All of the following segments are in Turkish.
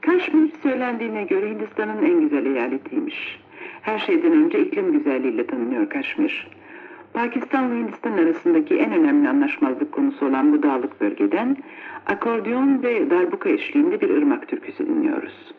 Kaşmir söylendiğine göre Hindistan'ın en güzel eyaletiymiş. Her şeyden önce iklim güzelliğiyle tanınıyor Kaşmir. Pakistan ve Hindistan arasındaki en önemli anlaşmazlık konusu olan bu dağlık bölgeden akordeon ve darbuka eşliğinde bir ırmak türküsü dinliyoruz.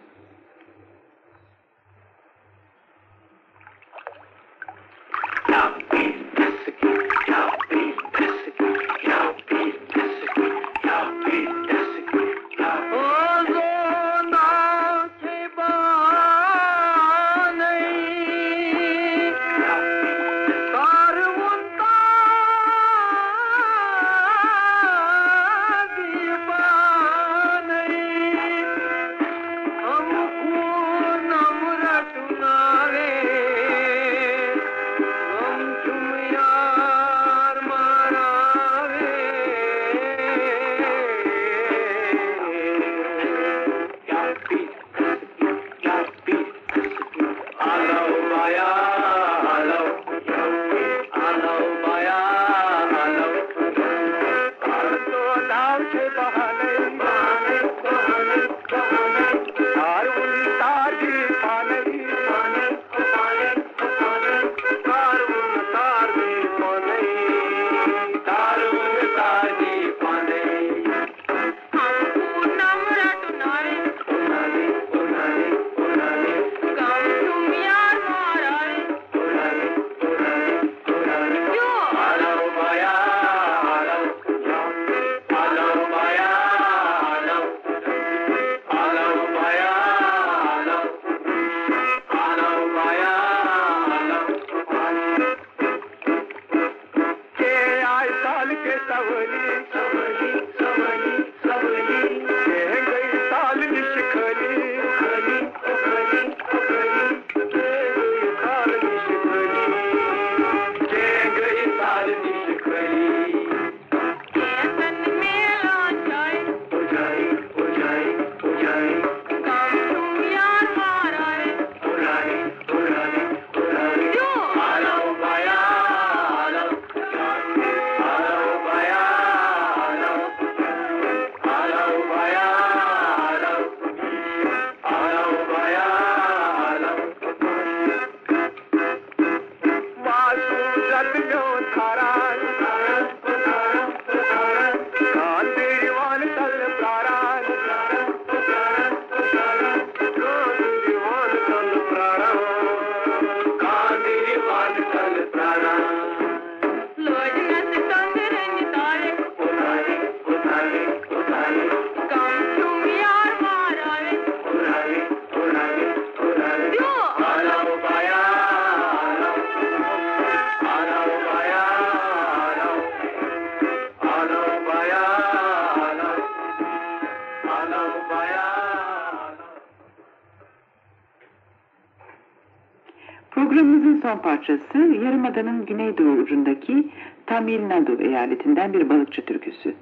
Programımızın son parçası Yarımada'nın güneydoğu ucundaki Tamil Nadu eyaletinden bir balıkçı türküsü.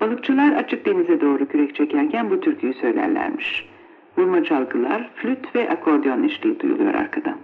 Balıkçılar açık denize doğru kürek çekerken bu türküyü söylerlermiş. Vurma çalgılar, flüt ve akordeon eşliği duyuluyor arkadan.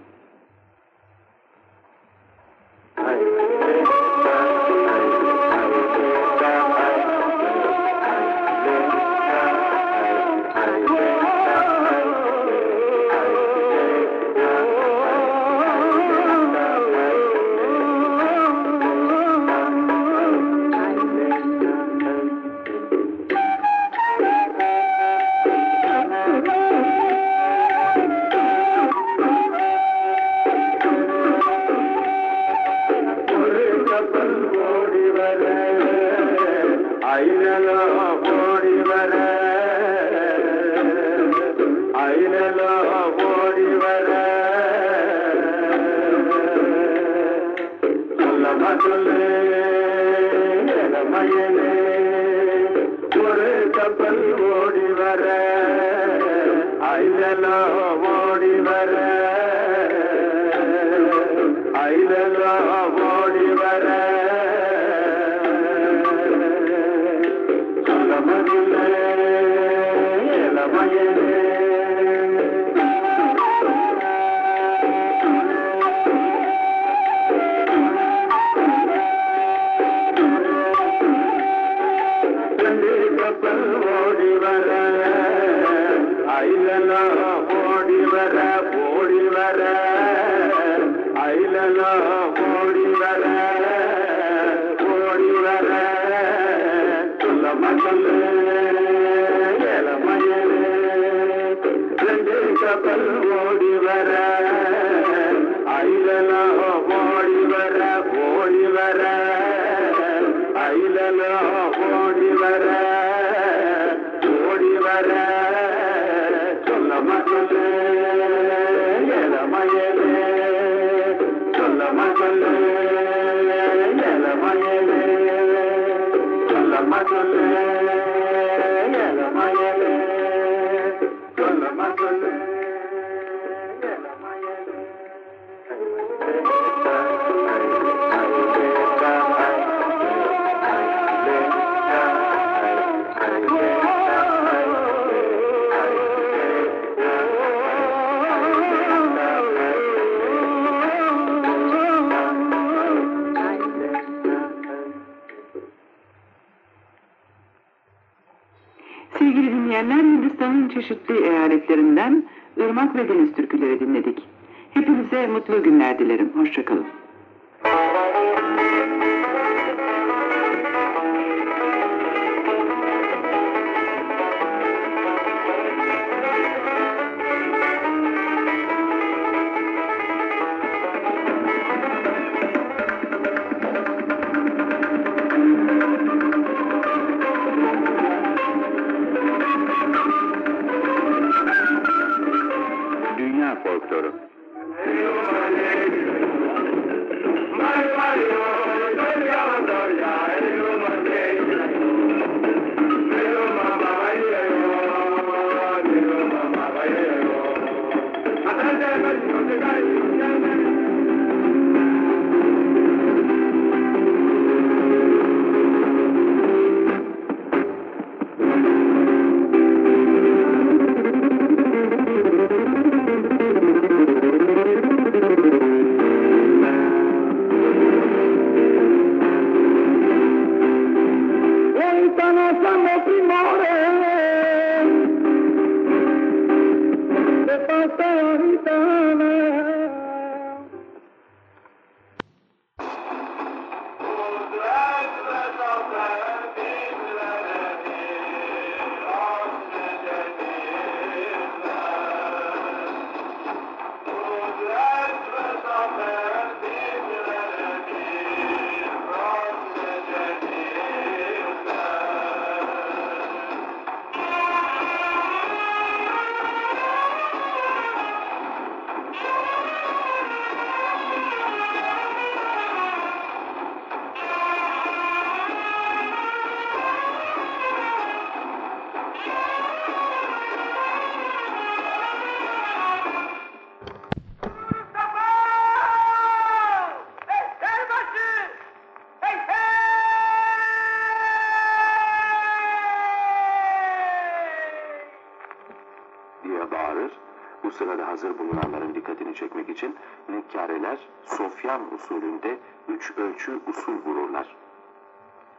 Üç ölçü usul vururlar.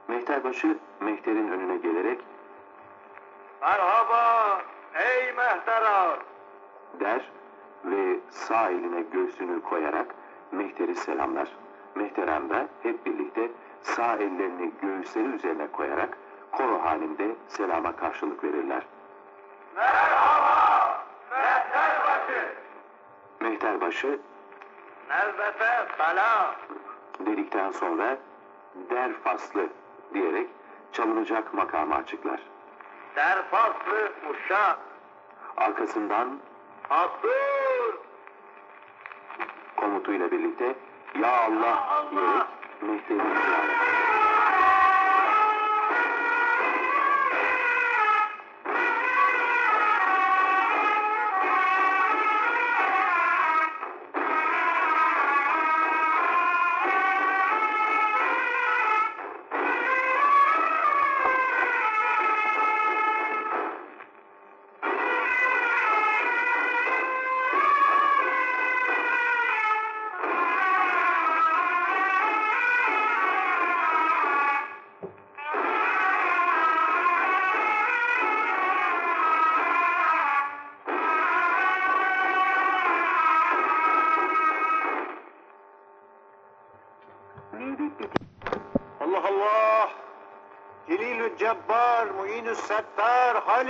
Mehterbaşı mehterin önüne gelerek Merhaba ey mehtera. der ve sağ eline göğsünü koyarak mehteri selamlar. Mehteren de hep birlikte sağ ellerini göğüsleri üzerine koyarak koro halinde selama karşılık verirler. Merhaba mehterbaşı. Mehterbaşı Nezbete selam. Dedikten sonra der faslı diyerek çalınacak makamı açıklar. Derfaslı uşak. Arkasından Hasur. komutuyla birlikte Ya Allah diyerek mehteri selamlar.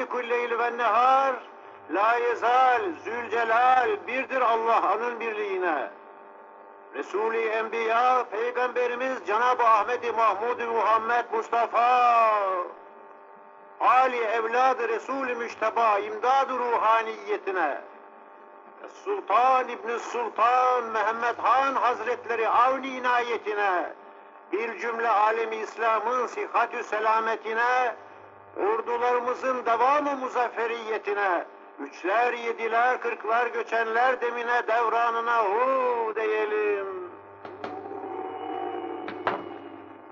Halikul leyl ve nehar, la yezal, zülcelal, birdir Allah anın birliğine. Resul-i Enbiya, Peygamberimiz Cenab-ı Ahmet-i Mahmud-i Muhammed Mustafa, Ali evladı Resul-i Müşteba, imdad-ı ruhaniyetine, Sultan İbni Sultan Mehmet Han Hazretleri avni inayetine, bir cümle alemi İslam'ın sihatü selametine, ordularımızın devamı muzafferiyetine, üçler, yediler, kırklar göçenler demine devranına hu diyelim.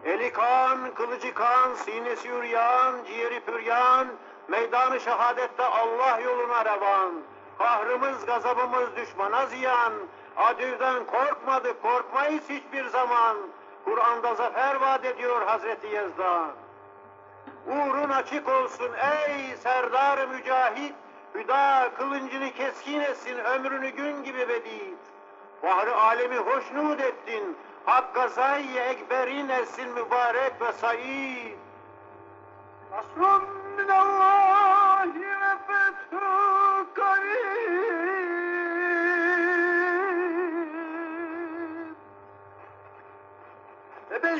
Eli kan, kılıcı kan, sinesi yüryan, ciğeri püryan, meydanı şehadette Allah yoluna revan. Kahrımız, gazabımız düşmana ziyan, adüvden korkmadık, korkmayız hiçbir zaman. Kur'an'da zafer vaat ediyor Hazreti Yezdan. Uğrun açık olsun ey serdar mücahit, hüda kılıncını keskin etsin ömrünü gün gibi bedit. Bahri alemi hoşnut ettin, Hakka zayye ekberin etsin mübarek ve said. Nasrun minallahi ve fethü karib. Ve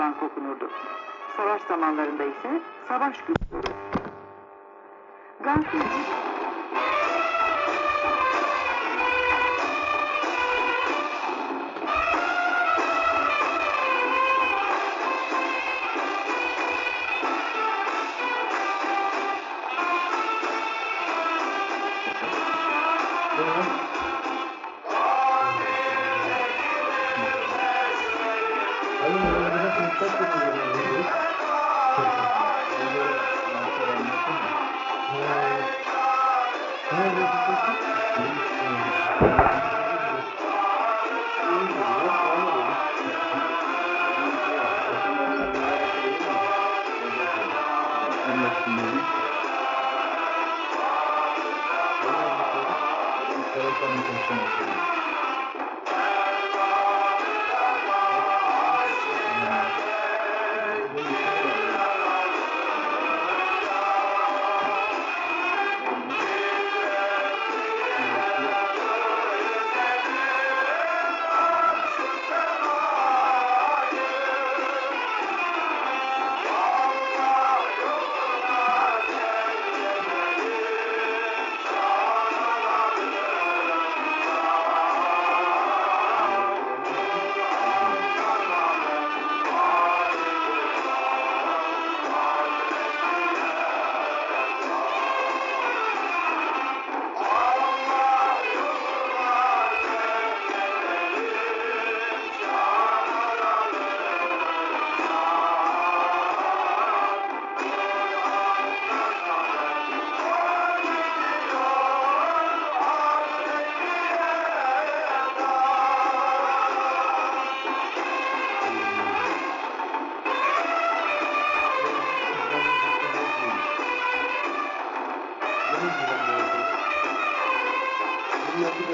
gülban kokunurdu. Savaş zamanlarında ise savaş gülü. Gafil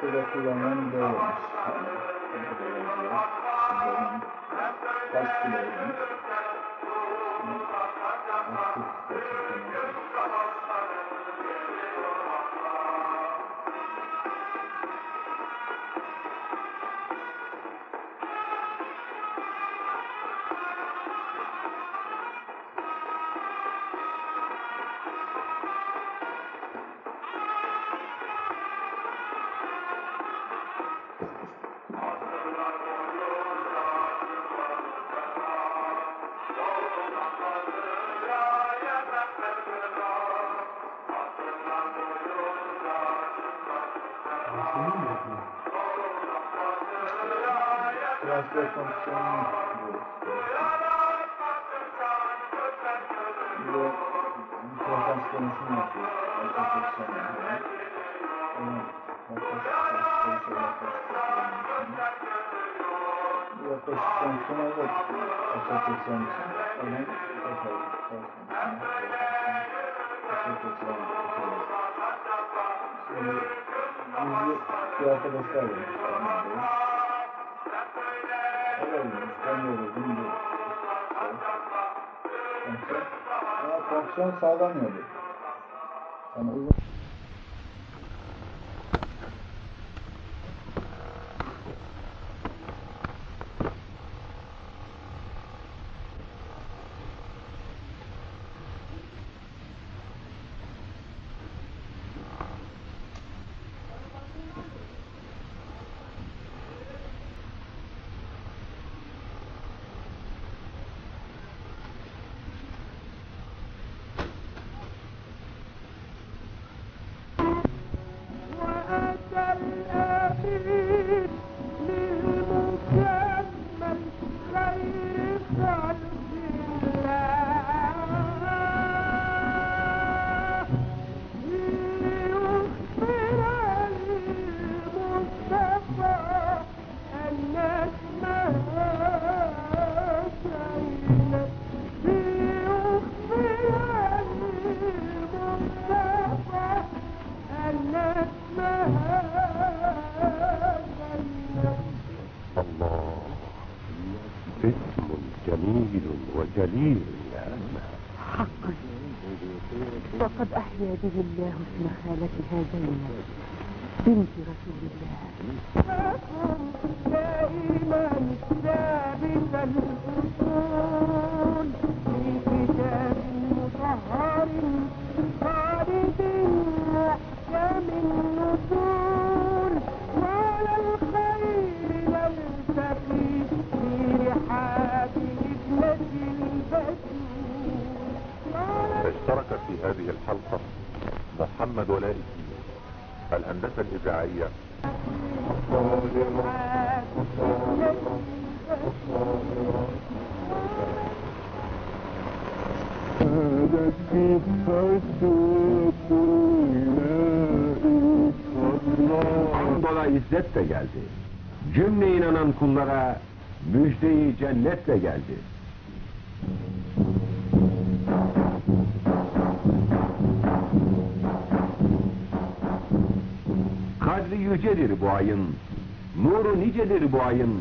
这个是我们的 nuestra atención de nuestras conocimientos a esta persona, ¿verdad? Y pues consumo de esa persona, ¿verdad? Esa persona, ¿verdad? Esa persona, ¿verdad? Sí, yo creo que lo sabe, ¿verdad? Fonksiyon. Sağlamıyordu. Yani uygun اسم جميل وجليل يا أسماء حقا. وقد أحيا به الله اسم خالتها زينب بنت رسول الله. لكم دائما ثابت الأصول في كتاب مطهر خالد محكم النصول وعلى الخير اشترك في هذه الحلقة محمد ولاء الدين الهندسة الإذاعية الرحاب ابنة البتول Hamdola izzet de geldi. Cümle inanan kullara müjdeyi cennetle geldi. Kadri yücedir bu ayın, nuru nicedir bu ayın.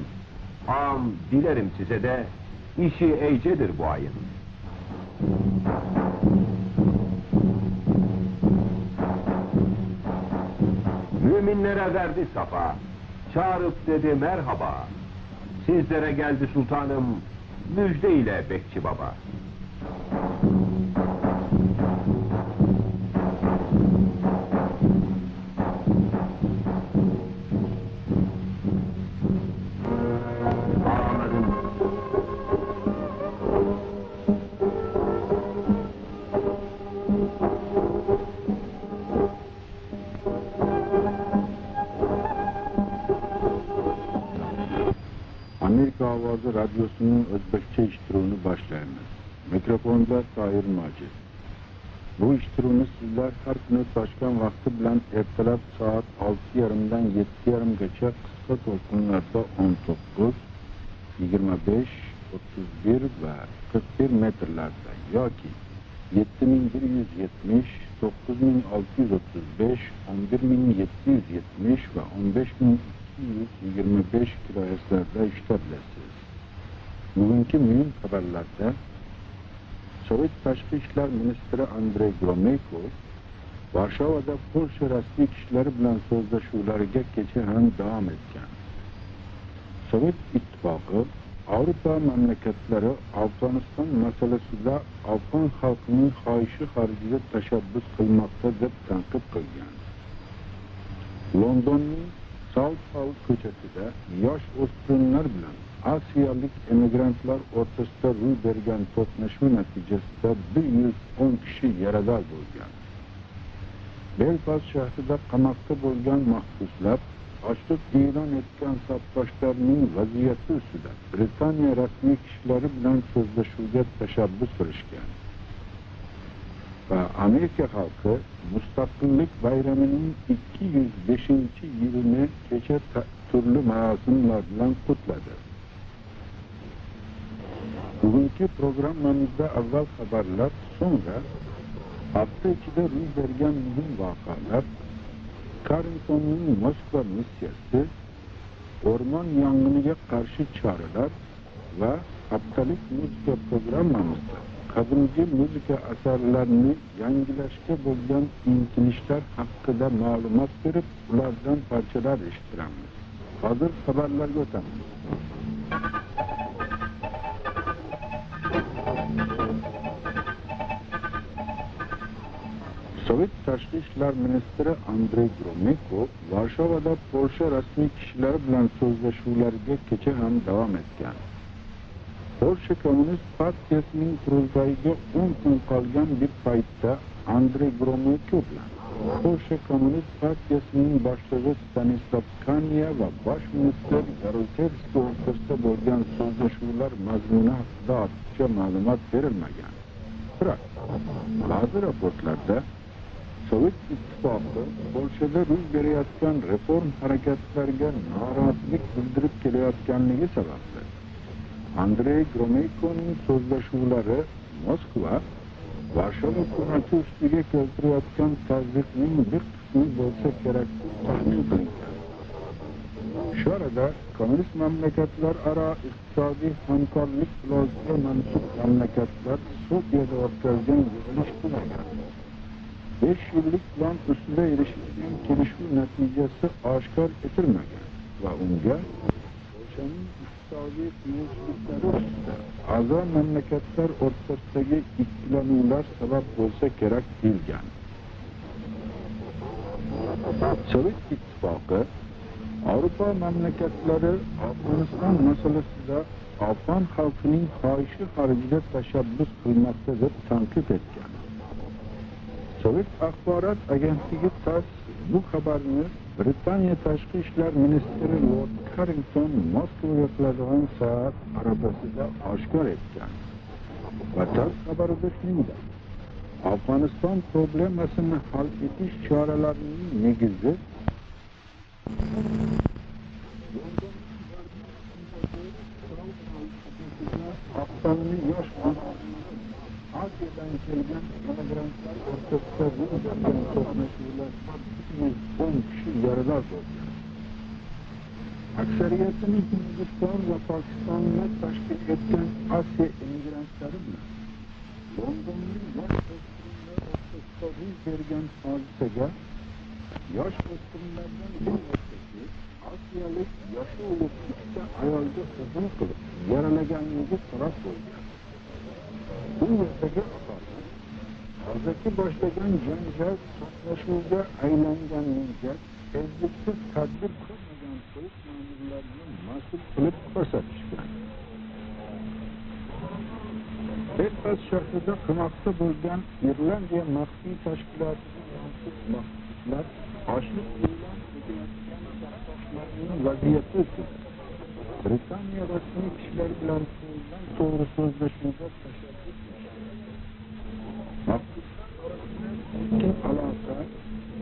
Am dilerim size de, işi eycedir bu ayın. Müminlere verdi safa, çağırıp dedi merhaba. Sizlere geldi sultanım, müjde ile bekçi baba. Ovozi radyosuning o'zbekcha ishtiruvini boshlaymiz mikrofonda tohir majid bu ishtiruvni sizlar har kuni toshkent vaqti bilan ertalab soat olti yarimdan yetti yarimgacha qisqa to'lqinlarda o'n to'qqiz yigirma besh o'ttiz bir va qirq bir metrlarda yoki yetti ming bir yuz yetmish to'qqiz ming olti yuz o'ttiz besh o'n bir ming yetti yuz yetmish va o'n besh ming ikki yuz yigirma besh kilohertzlarda eshitabilirsiniz bugungi muhim xabarlarda sovet tashqi ishlar ministri andrey gromeyko varshavada polsha rasmiy kishilari bilan so'zlashuvlariga kecha ham davom etgan sovet ittifoqi Avrupa mamlakatlari Afg'oniston masalasida afg'on xalqining xohishi xarajida tashabbus qilmoqda deb tanqid qilgan. Londonning Southall ko'chasida yosh o'spirinlar bilan asiyalik emigrantlar o'rtasida ro'y bergan to'qnashuv natijasida 110 kishi yarador bo'lgan. Belfast shahrida qamoqda bo'lgan mahbuslar ochliq e'lon etgan safdoshlarning vaziyati ustida Britaniya rasmiy kishilari bilan so'zlashuvga tashabbus qilishgan. Va Amerika xalqi mustaqillik bayramining 205 yilini kecha turli marosimlar bilan qutladi. Bugungi programmamizda avval xabarlar, so'ngra hafta ichida ro'y bergan muhim voqealar Carringtonning Moskva missiyasi, o'rmon yong'iniga qarshi choralar va haftalik muzika programmamizda qadimgi muzika asarlarini yangilashga bo'lgan intilishlar haqida ma'lumot berib, ulardan parchalar eshittiramiz. Hozir xabarlarga o'tamiz. Sovet tashqi ishlar ministri Andrey Gromyko Varshavada Polsha rasmiy kishilari bilan so'zlashuvlariga kecha ham davom etgan. Polsha Kommunist partiyasining qurultoyiga 10 kun qolgan bir paytda Andrey Gromyko bilan Polsha Kommunist partiyasining boshlig'i Stanislav Kanya va bosh ministr Yaroselskiy o'rtasida bo'lgan so'zlashuvlar mazmuni haqida ortiqcha ma'lumot berilmagan. Biroq ba'zi raportlarda Sovet ittifoqi Polshada ro'y berayotgan reform harakatlariga norozilik bildirib kelayotganligi sababli Andrey Gromeykoning so'zlashuvlari Moskva Varshava hukumati ustiga keltirayotgan tazyiqning bir qismi bo'lsa kerak taxmin qilingan. Shu arada kommunist mamlakatlar aro iqtisodiy hamkorlik loyihasiga mansub mamlakatlar Sofiyada o'tkazgan yig'ilish tugagan. 5 yillik plan ustida erishilgan kelishuv natijasi oshkor etilmagan va unga Polshaning a'zo mamlakatlar o'rtasidagi ikkilanuvlar sabab bo'lsa kerak deyilgan. Sovet ittifoqi Avrupa mamlakatlari Afg'oniston masalasida afg'on xalqining xohishi xarajida tashabbus qilmoqda deb tanqid etgan. Sovet axborot agentligi TASS bu xabarni Britaniya tashqi ishlar ministri Lord Carrington Moskvaga qiladigan soat arafasida oshkor etgan. Va xabarida shuningdek, Afg'oniston problemasini hal etish choralarining negizi Afg'oniston yosh Asiyadan kelgan emigrantlar o'rtasida bo'lgan to'qnashuvlarda 110 kishi yarador bo'lgan. Aksariyatini Hindiston va Pokistonni tashkil etgan Osiyo emigrantlari bilan Londonning yosh o'spirinlar o'rtasida ro'y bergan hodisaga yosh o'spirinlardan bir nechtasi Osiyalik yoshi ulug' ikkita ayolga hujum qilib yaralaganligi sabab bo'lgan. Bu yerdagi aholi hozirgi boshlagan janjal to'qnashuvga aylanganligiga ezliksiz tadbir ko'rmagan sovet ma'murlarini mas'ul qilib ko'rsatishgan. Belfast shahrida qamoqda bo'lgan Irlandiya maxfiy tashkilotiga mansub mahbuslar ochlik e'lon etayotgan safdoshlarning vaziyati ustida Britanya resmi kişiler bilançosundan doğru sözleşmede teşebbüs Mahpuslar alaka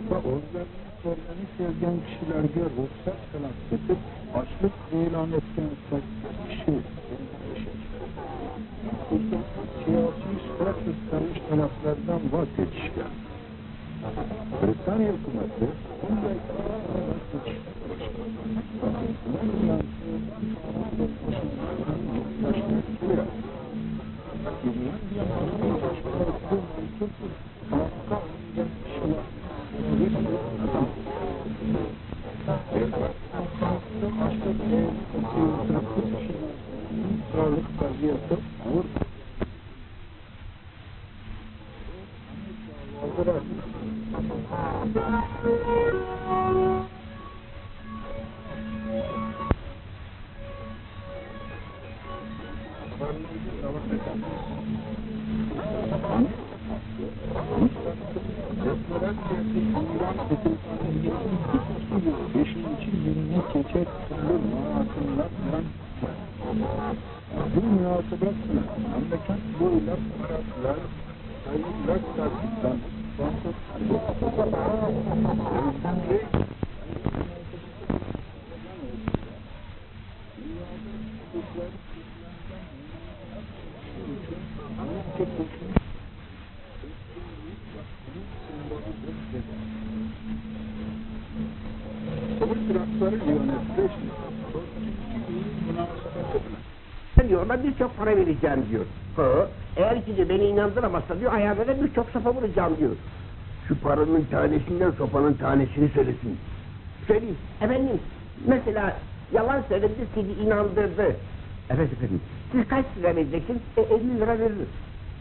ve özlerine sormanı sevgen kişilerge ruhsat talep edip açlık ilan etken saklı kişi Mahpuslar siyasi statüs tanış taleplerden vazgeçişken Britanya hükümeti bunday kararlarla para vereceğim diyor. Ha, eğer ki de beni inandıramazsa diyor ayağına da birçok sopa vuracağım diyor. Şu paranın tanesinden sopanın tanesini söylesin. Söyleyeyim. Efendim mesela yalan söyledi sizi inandırdı. Evet efendim. Siz kaç lira vereceksiniz? E, 50 lira veririm.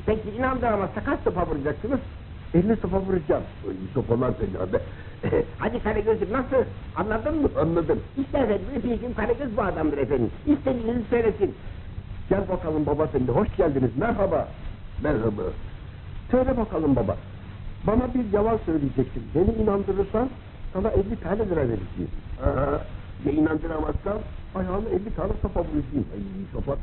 Peki inandıramazsa kaç sopa vuracaksınız? 50 sopa vuracağım. Sopalar fena be. Hadi Karagöz'üm nasıl? Anladın mı? Anladım. İşte efendim öpeyim Karagöz bu adamdır efendim. İstediğinizi söylesin. Gel bakalım baba sen de hoş geldiniz. Merhaba. Merhaba. Söyle bakalım baba. Bana bir yalan söyleyeceksin. Beni inandırırsan sana 50 tane lira vereceğim. Aha. Ya inandıramazsan ayağına 50 tane sopa vuracağım. Ay sopa.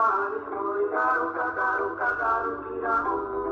Karu, Karu, Karu, Karu, Karu, Karu, Karu,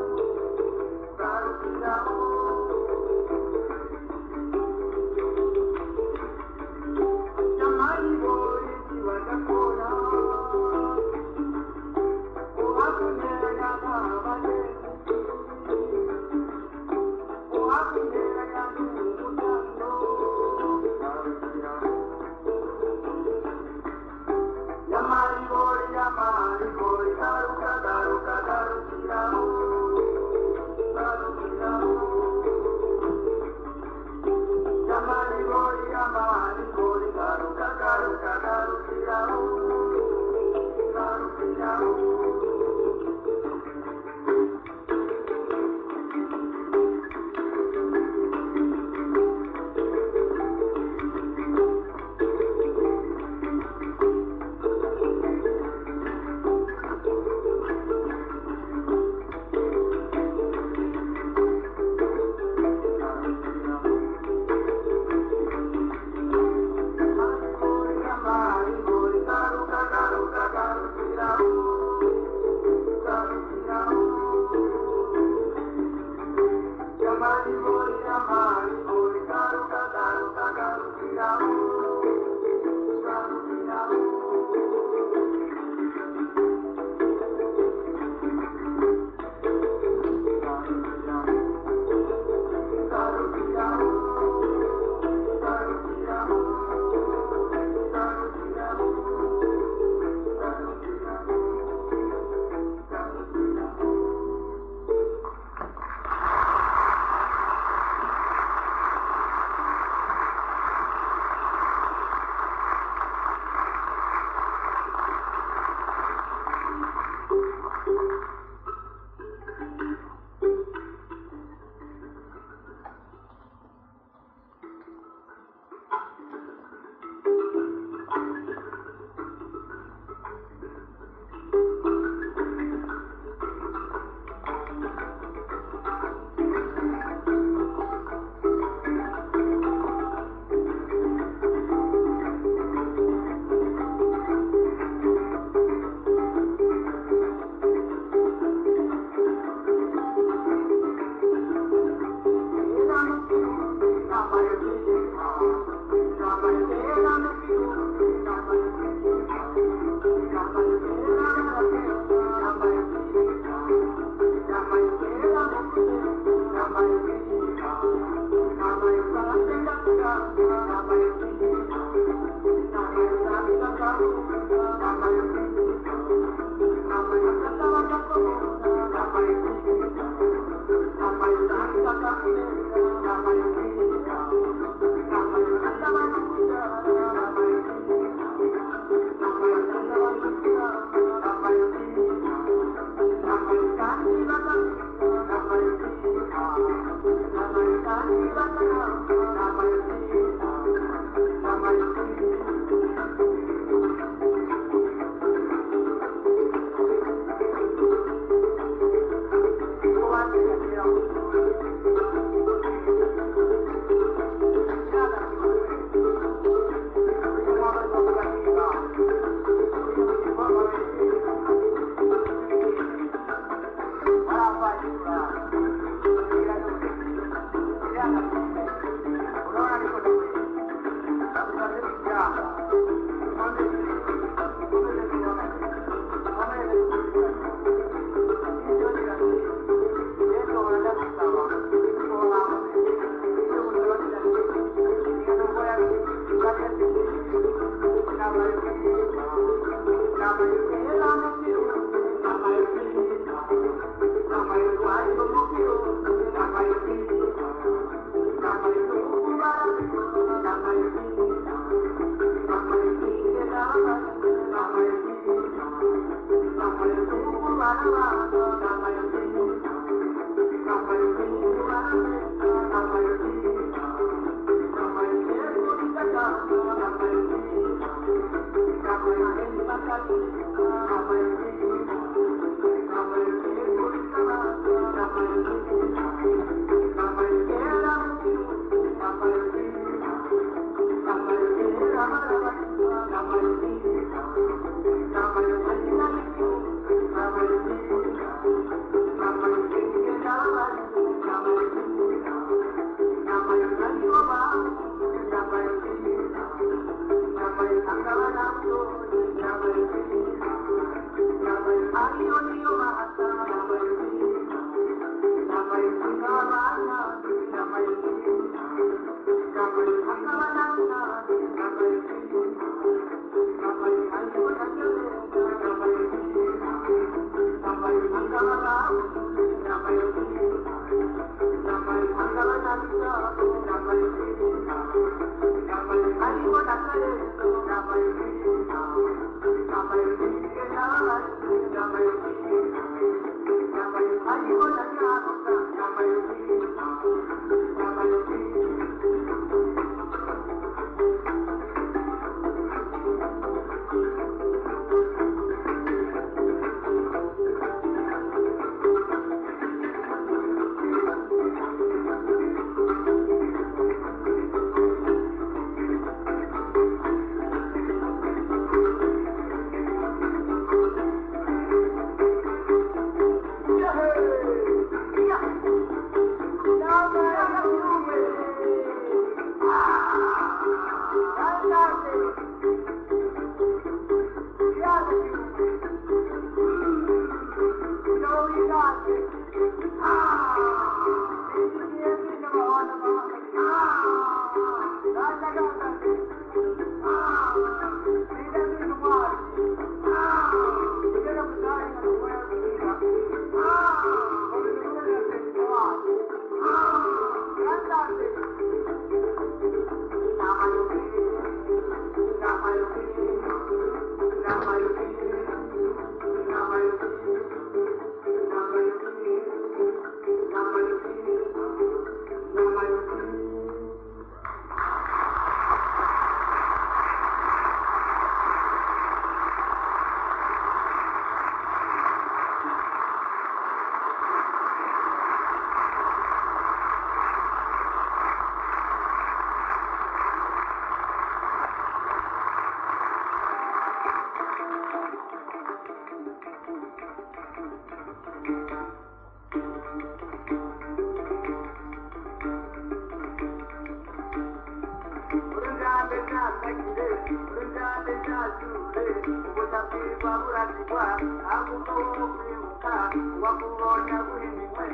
kugwa akuko kwimuka wakubonya buri mimwe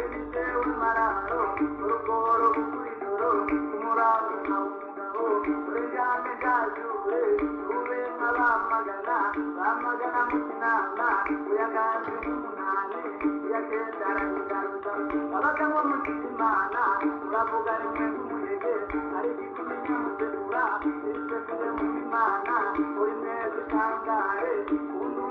ebite umararo urugo rugu ijoro umuraro nawumugabo urejane jajure ube nk'abamagana bamagana mu kinama uyaganje nk'umunani uyagendarangaruka abagabo mu kiimana uravuga rimwe nk'umuhege ariko ituma inyamuzegura ibiteguye mu imana uri meza utangare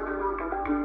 Thank you.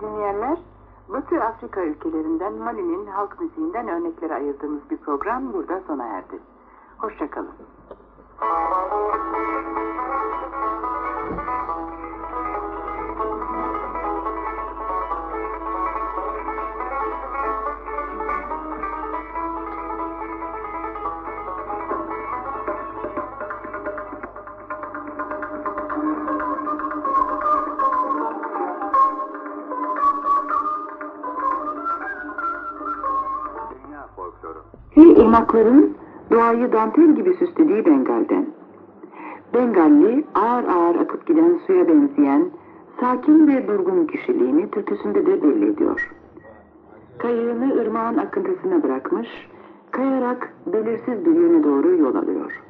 Sevgili dinleyenler, Batı Afrika ülkelerinden Mali'nin halk müziğinden örneklere ayırdığımız bir program burada sona erdi. Hoşçakalın. Ve ırmakların doğayı dantel gibi süslediği Bengal'den. Bengalli ağır ağır akıp giden suya benzeyen sakin ve durgun kişiliğini türküsünde de belli ediyor. Kayığını ırmağın akıntısına bırakmış, kayarak belirsiz bir yöne doğru yol alıyor.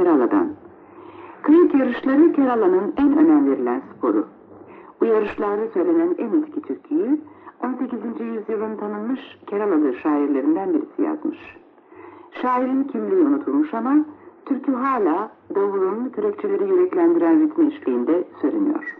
Kerala'dan. Kayık yarışları Kerala'nın en önem verilen sporu. Bu yarışlarda söylenen en eski türküyü 18. yüzyılın tanınmış Keralalı şairlerinden birisi yazmış. Şairin kimliği unutulmuş ama türkü hala davulun kürekçileri yüreklendiren ritmi eşliğinde sürünüyor.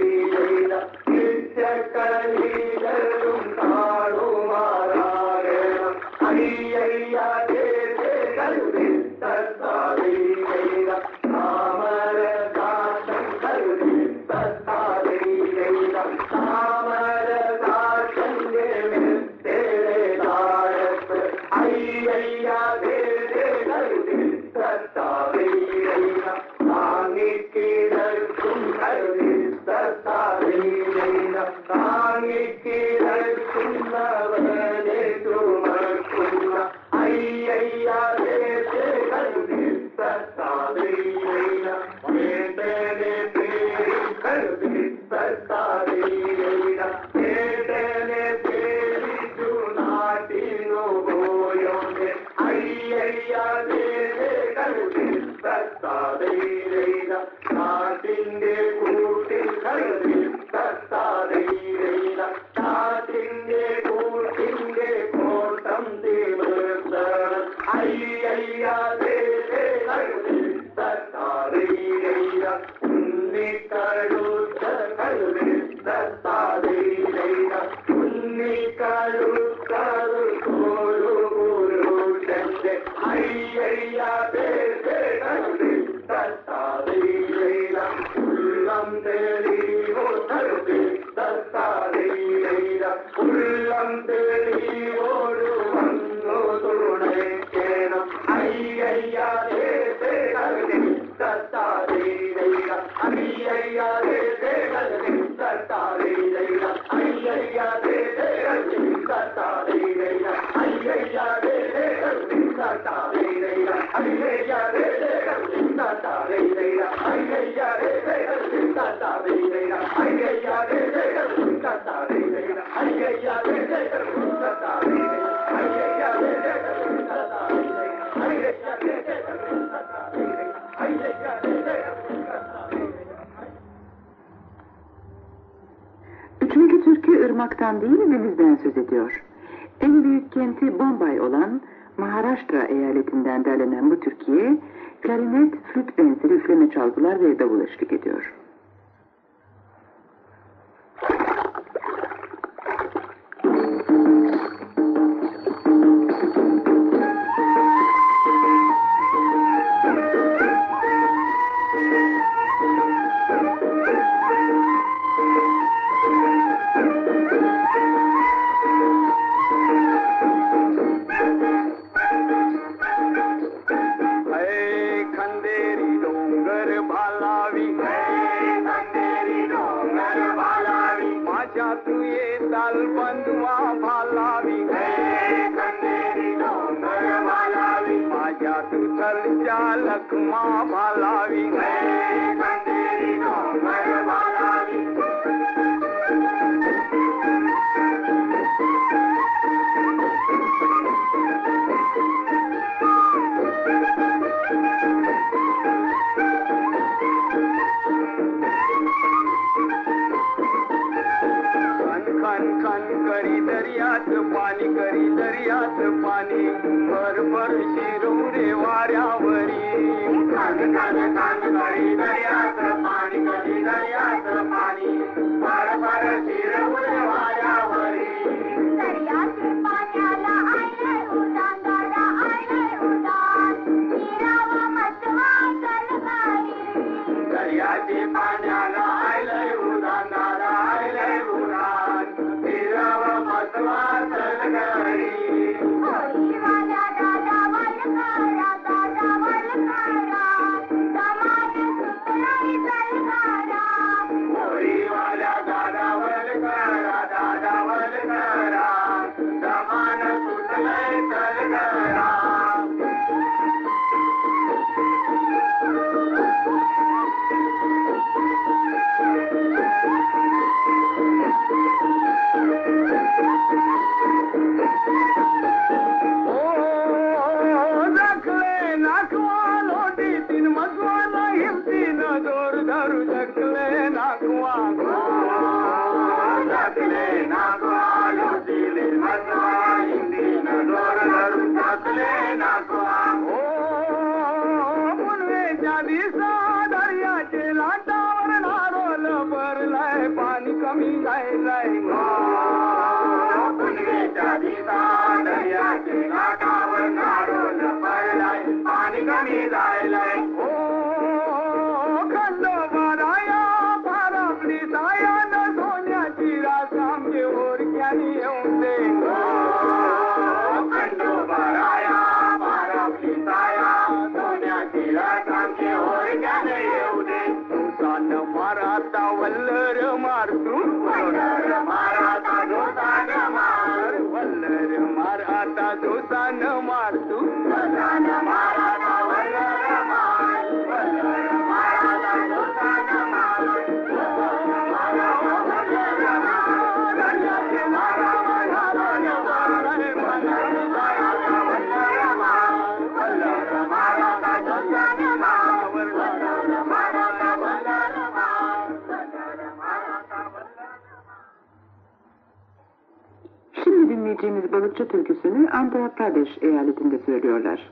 ediyor. En büyük kenti Bombay olan Maharashtra eyaletinden derlenen bu Türkiye, klarinet, flüt benzeri üfleme çalgılar ve davul eşlik ediyor. वाऱ्यावरी. कान कान कान गळी दर्यात पाणी गळी दर्यात पाणी. türküsünü Andhra Pradesh eyaletinde söylüyorlar.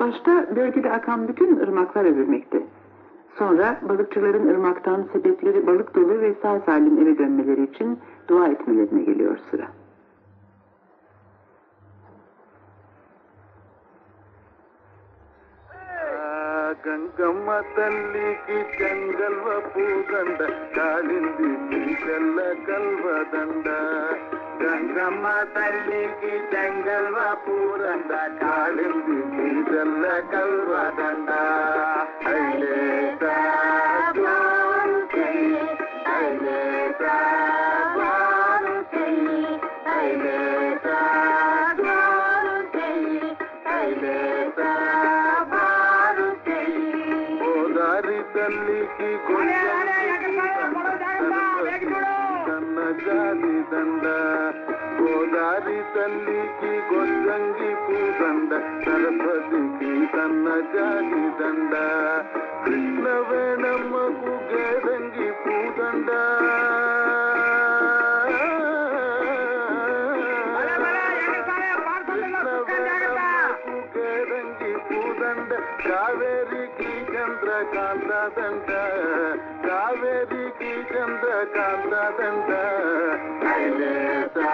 Başta bölgede akan bütün ırmaklar övülmekte. Sonra balıkçıların ırmaktan sepetleri balık dolu ve sağ salim eve dönmeleri için dua etmelerine geliyor sıra. Gangamma తల్లికి గంగల్వ పూదండ కాలింది కల్ల కల్వదండ గంగమ్మ తల్లికి జంగల్వ పూరంద కాలింది చెల్ల కల్వదండ பூதண்டா. கிருஷ்ணவே நமக்கு கேதங்கி பூதண்டா. காவேரிக்கு சந்திர காந்தாதண்ட காவேரிக்கு சந்திர காந்தாதண்ட கைலேசா